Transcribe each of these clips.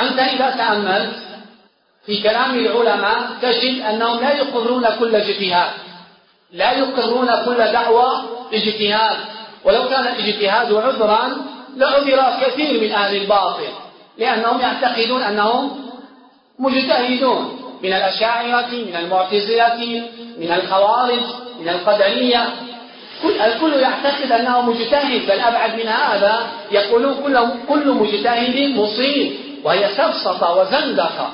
أنت إذا تأملت في كلام العلماء تجد أنهم لا يقرون كل اجتهاد لا يقرون كل دعوة اجتهاد ولو كان الاجتهاد عذرا لعذر كثير من أهل الباطل لأنهم يعتقدون أنهم مجتهدون من الأشاعرة من المعتزلة من الخوارج من القدرية. الكل يعتقد أنه مجتهد بل أبعد من هذا يقولون كل, كل مجتهد مصيب. وهي سفسطة وزندقة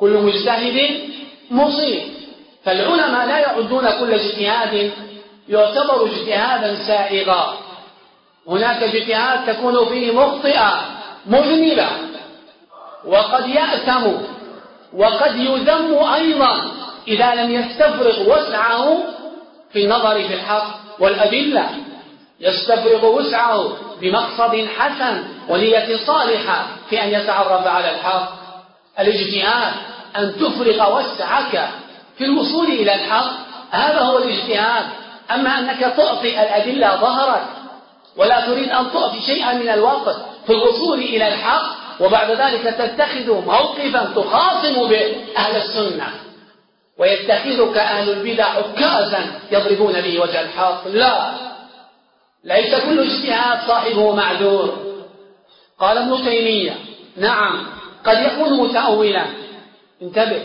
كل مجتهد مصيب فالعلماء لا يعدون كل اجتهاد يعتبر اجتهادا سائغا. هناك اجتهاد تكون فيه مخطئة مذنبة وقد يأثم وقد يذم أيضا. إذا لم يستفرغ وسعه في النظر في الحق والأدلة يستفرغ وسعه بمقصد حسن ونية صالحة في أن يتعرف على الحق. الاجتهاد أن تفرغ وسعك في الوصول إلى الحق هذا هو الاجتهاد. أما أنك تعطي الأدلة ظهرك ولا تريد أن تعطي شيئا من الوقت في الوصول إلى الحق وبعد ذلك تتخذ موقفا تخاصم به أهل السنة. ويتخذك أهل البدع عكازا يضربون به وجه الحق. لا. ليس كل اجتهاد صاحبه معذور. قال ابن تيمية نعم قد يكون متأولا. انتبه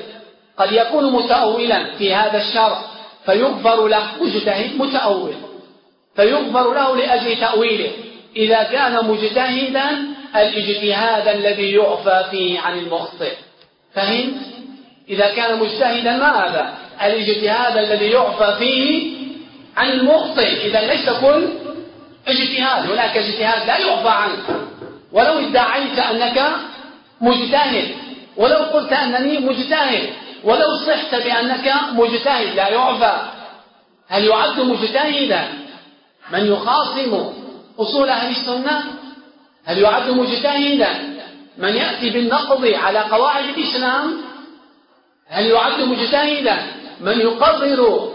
قد يكون متأولا في هذا الشرع فيغفر له مجتهد متأول. فيغفر له لأجل تأويله. إذا كان مجتهدا الاجتهاد الذي يعفى فيه عن المخطئ. فهمت؟ إذا كان مجتهدا ماذا؟ الاجتهاد الذي يعفى فيه عن المخطئ. إذا ليس كل اجتهاد هناك اجتهاد لا يعفى عنه. ولو ادعيت أنك مجتهد ولو قلت أنني مجتهد ولو صحت بأنك مجتهد لا يعفى. هل يعد مجتهدا؟ من يخاصم أصول أهل السنة؟ هل يعد مجتهدا؟ من يأتي بالنقض على قواعد الإسلام؟ هل يعد مجتهدا؟ من يقرر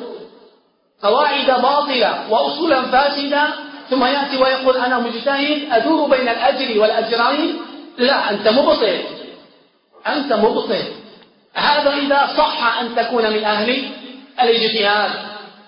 قواعد باطلة وأصولا فاسدة؟ ثم يأتي ويقول أنا مجتهد أدور بين الأجر والأجرين لا أنت مبطل. أنت مبطل. هذا إذا صح أن تكون من أهل الاجتهاد.